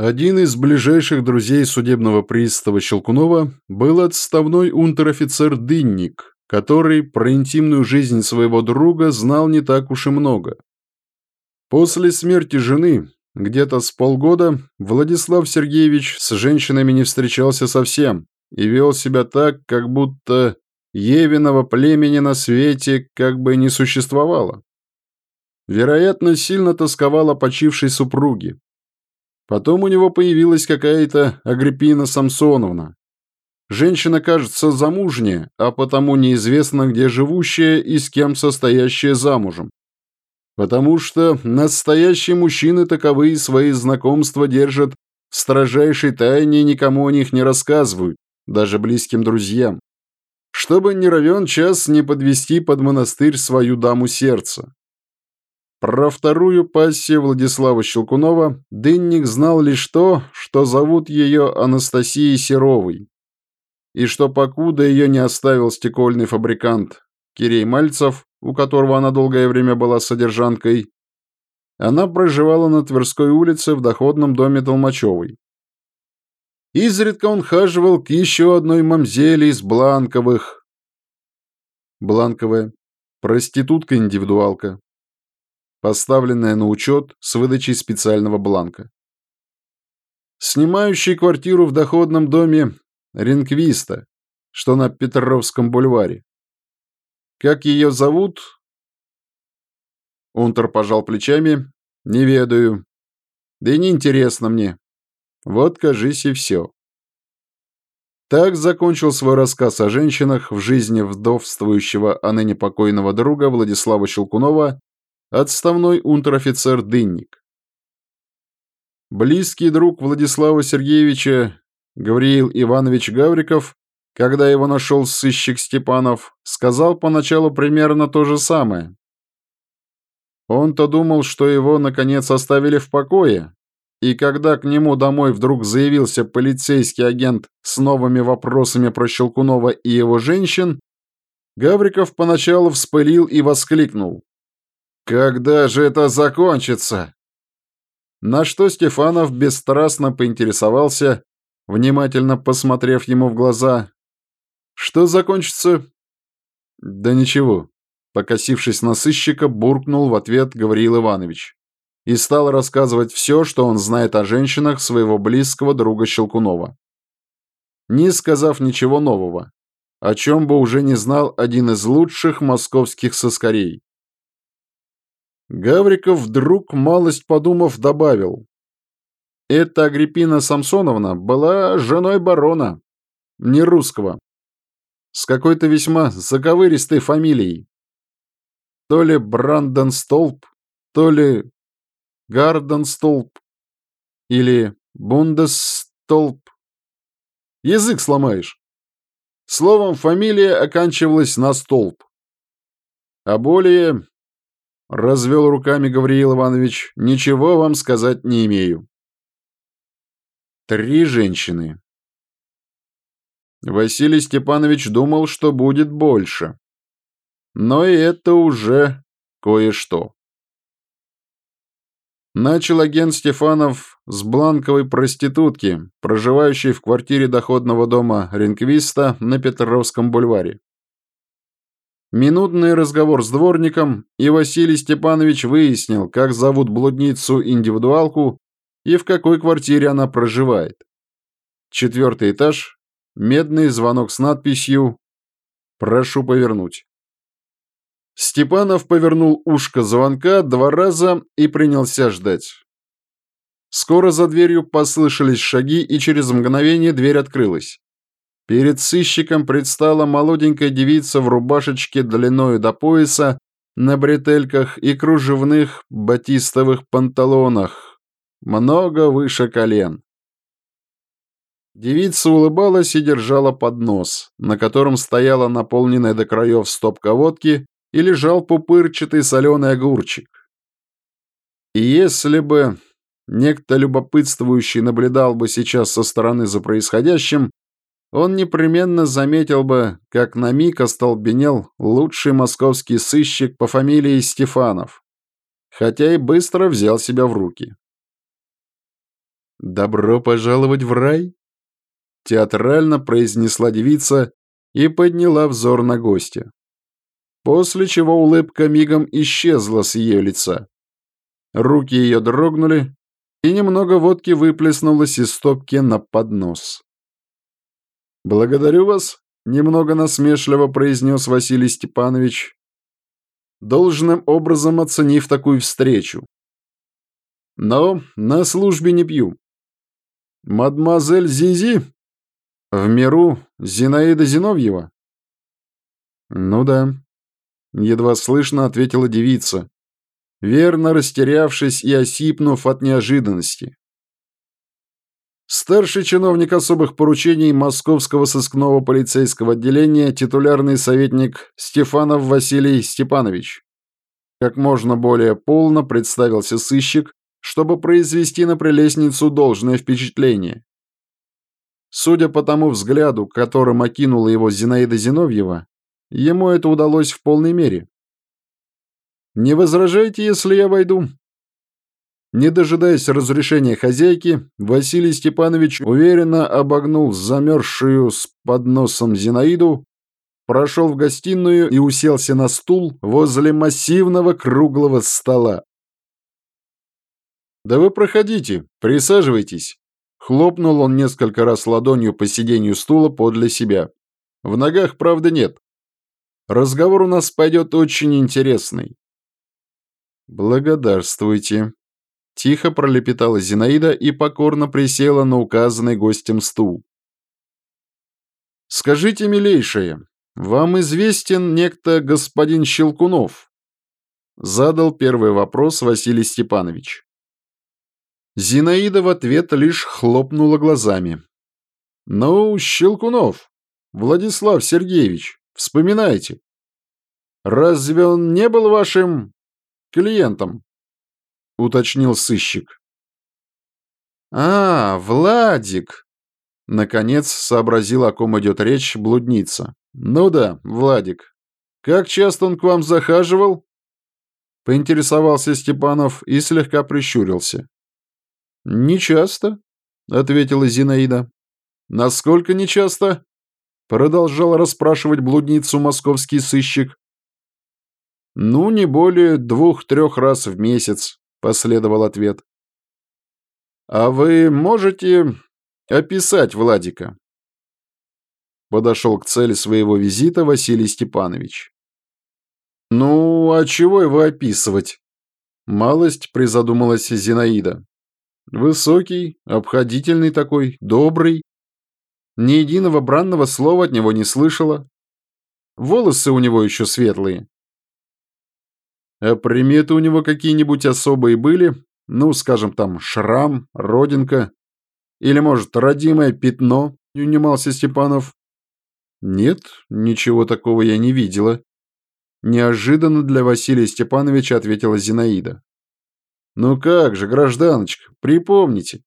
Один из ближайших друзей судебного пристава Щелкунова был отставной унтер-офицер Дынник, который про интимную жизнь своего друга знал не так уж и много. После смерти жены, где-то с полгода, Владислав Сергеевич с женщинами не встречался совсем и вел себя так, как будто Евиного племени на свете как бы не существовало. Вероятно, сильно тосковал о почившей супруге, Потом у него появилась какая-то Агриппина Самсоновна. Женщина, кажется, замужняя, а потому неизвестно, где живущая и с кем состоящая замужем. Потому что настоящие мужчины таковые свои знакомства держат в строжайшей тайне и никому о них не рассказывают, даже близким друзьям. Чтобы не равен час не подвести под монастырь свою даму сердца. Про вторую пассию Владислава Щелкунова Дынник знал лишь то, что зовут ее Анастасией Серовой, и что покуда ее не оставил стекольный фабрикант Кирей Мальцев, у которого она долгое время была содержанкой, она проживала на Тверской улице в доходном доме Толмачевой. Изредка он хаживал к еще одной мамзели из Бланковых. Бланковая. Проститутка-индивидуалка поставленная на учет с выдачей специального бланка. Снимающий квартиру в доходном доме Ренквиста, что на Петровском бульваре. Как ее зовут? Унтер пожал плечами. Не ведаю. Да и не интересно мне. Вот, кажись, и все. Так закончил свой рассказ о женщинах в жизни вдовствующего, а ныне покойного друга Владислава Щелкунова отставной унтер-офицер Дынник. Близкий друг Владислава Сергеевича Гавриил Иванович Гавриков, когда его нашел сыщик Степанов, сказал поначалу примерно то же самое. Он-то думал, что его, наконец, оставили в покое, и когда к нему домой вдруг заявился полицейский агент с новыми вопросами про Щелкунова и его женщин, Гавриков поначалу вспылил и воскликнул. «Когда же это закончится?» На что Стефанов бесстрастно поинтересовался, внимательно посмотрев ему в глаза. «Что закончится?» «Да ничего», — покосившись на сыщика, буркнул в ответ Гавриил Иванович и стал рассказывать все, что он знает о женщинах своего близкого друга Щелкунова. Не сказав ничего нового, о чем бы уже не знал один из лучших московских соскорей. Гавриков вдруг, малость подумав, добавил. Эта Агриппина Самсоновна была женой барона, не русского, с какой-то весьма заковыристой фамилией. То ли Брандон Столб, то ли Гарден Столб, или Бундесстолб. Язык сломаешь. Словом, фамилия оканчивалась на столб. А более Развел руками Гавриил Иванович. Ничего вам сказать не имею. Три женщины. Василий Степанович думал, что будет больше. Но и это уже кое-что. Начал агент Стефанов с бланковой проститутки, проживающей в квартире доходного дома Ренквиста на Петровском бульваре. Минутный разговор с дворником, и Василий Степанович выяснил, как зовут блудницу-индивидуалку и в какой квартире она проживает. Четвертый этаж, медный звонок с надписью «Прошу повернуть». Степанов повернул ушко звонка два раза и принялся ждать. Скоро за дверью послышались шаги, и через мгновение дверь открылась. Перед сыщиком предстала молоденькая девица в рубашечке длиною до пояса, на бретельках и кружевных батистовых панталонах, много выше колен. Девица улыбалась и держала поднос, на котором стояла наполненная до краев стопка водки и лежал пупырчатый соленый огурчик. И если бы некто любопытствующий наблюдал бы сейчас со стороны за происходящим, он непременно заметил бы, как на миг остолбенел лучший московский сыщик по фамилии Стефанов, хотя и быстро взял себя в руки. «Добро пожаловать в рай!» Театрально произнесла девица и подняла взор на гостя. После чего улыбка мигом исчезла с ее лица. Руки ее дрогнули, и немного водки выплеснулось из стопки на поднос. «Благодарю вас», — немного насмешливо произнес Василий Степанович, должным образом оценив такую встречу. «Но на службе не пью. Мадемуазель Зизи? В миру Зинаида Зиновьева?» «Ну да», — едва слышно ответила девица, верно растерявшись и осипнув от неожиданности. Старший чиновник особых поручений Московского сыскного полицейского отделения, титулярный советник Стефанов Василий Степанович. Как можно более полно представился сыщик, чтобы произвести на прелестницу должное впечатление. Судя по тому взгляду, которым окинула его Зинаида Зиновьева, ему это удалось в полной мере. «Не возражайте, если я войду?» Не дожидаясь разрешения хозяйки, Василий Степанович уверенно обогнул замерзшую с подносом Зинаиду, прошел в гостиную и уселся на стул возле массивного круглого стола. «Да вы проходите, присаживайтесь», — хлопнул он несколько раз ладонью по сиденью стула подле себя. «В ногах, правда, нет. Разговор у нас пойдет очень интересный». «Благодарствуйте», Тихо пролепетала Зинаида и покорно присела на указанный гостем стул. «Скажите, милейшая, вам известен некто господин Щелкунов?» Задал первый вопрос Василий Степанович. Зинаида в ответ лишь хлопнула глазами. «Ну, Щелкунов, Владислав Сергеевич, вспоминайте. Разве он не был вашим клиентом?» Уточнил сыщик. «А, Владик!» Наконец сообразил, о ком идет речь блудница. «Ну да, Владик. Как часто он к вам захаживал?» Поинтересовался Степанов и слегка прищурился. «Не часто», — ответила Зинаида. «Насколько нечасто?» Продолжал расспрашивать блудницу московский сыщик. «Ну, не более двух-трех раз в месяц», — последовал ответ. «А вы можете описать Владика?» Подошел к цели своего визита Василий Степанович. «Ну, а чего его описывать?» Малость призадумалась Зинаида. «Высокий, обходительный такой, добрый. Ни единого бранного слова от него не слышала. Волосы у него еще светлые, а приметы у него какие-нибудь особые были? Ну, скажем, там, шрам, родинка? Или, может, родимое пятно?» — не унимался Степанов. «Нет, ничего такого я не видела», — неожиданно для Василия Степановича ответила Зинаида. «Ну как же, гражданочка, припомните.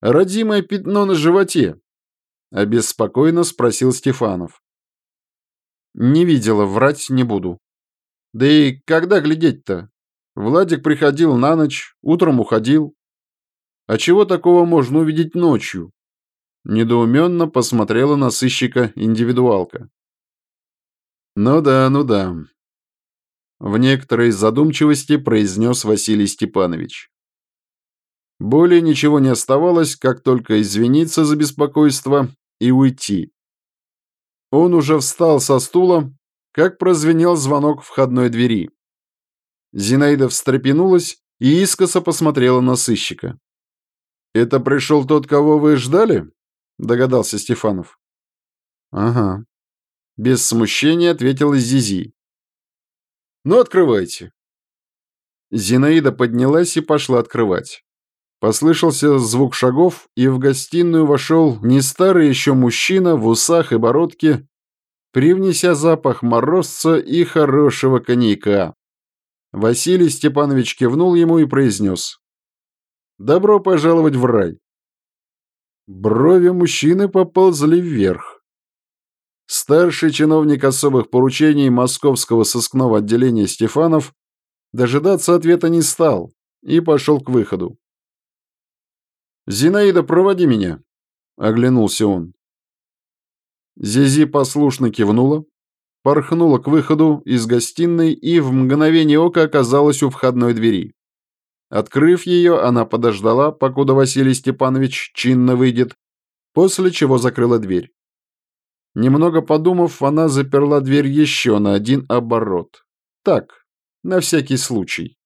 Родимое пятно на животе», — обеспокоенно спросил Стефанов. «Не видела, врать не буду», да и когда глядеть-то? Владик приходил на ночь, утром уходил. А чего такого можно увидеть ночью? Недоуменно посмотрела на сыщика индивидуалка. Ну да, ну да. В некоторой задумчивости произнес Василий Степанович. Более ничего не оставалось, как только извиниться за беспокойство и уйти. Он уже встал со стула, как прозвенел звонок входной двери. Зинаида встрепенулась и искоса посмотрела на сыщика. «Это пришел тот, кого вы ждали?» – догадался Стефанов. «Ага». Без смущения ответила Зизи. «Ну, открывайте». Зинаида поднялась и пошла открывать. Послышался звук шагов, и в гостиную вошел не старый еще мужчина в усах и бородке привнеся запах морозца и хорошего коньяка. Василий Степанович кивнул ему и произнес. «Добро пожаловать в рай». Брови мужчины поползли вверх. Старший чиновник особых поручений Московского сыскного отделения Стефанов дожидаться ответа не стал и пошел к выходу. «Зинаида, проводи меня!» — оглянулся он. Зизи послушно кивнула, порхнула к выходу из гостиной и в мгновение ока оказалась у входной двери. Открыв ее, она подождала, покуда Василий Степанович чинно выйдет, после чего закрыла дверь. Немного подумав, она заперла дверь еще на один оборот. Так, на всякий случай.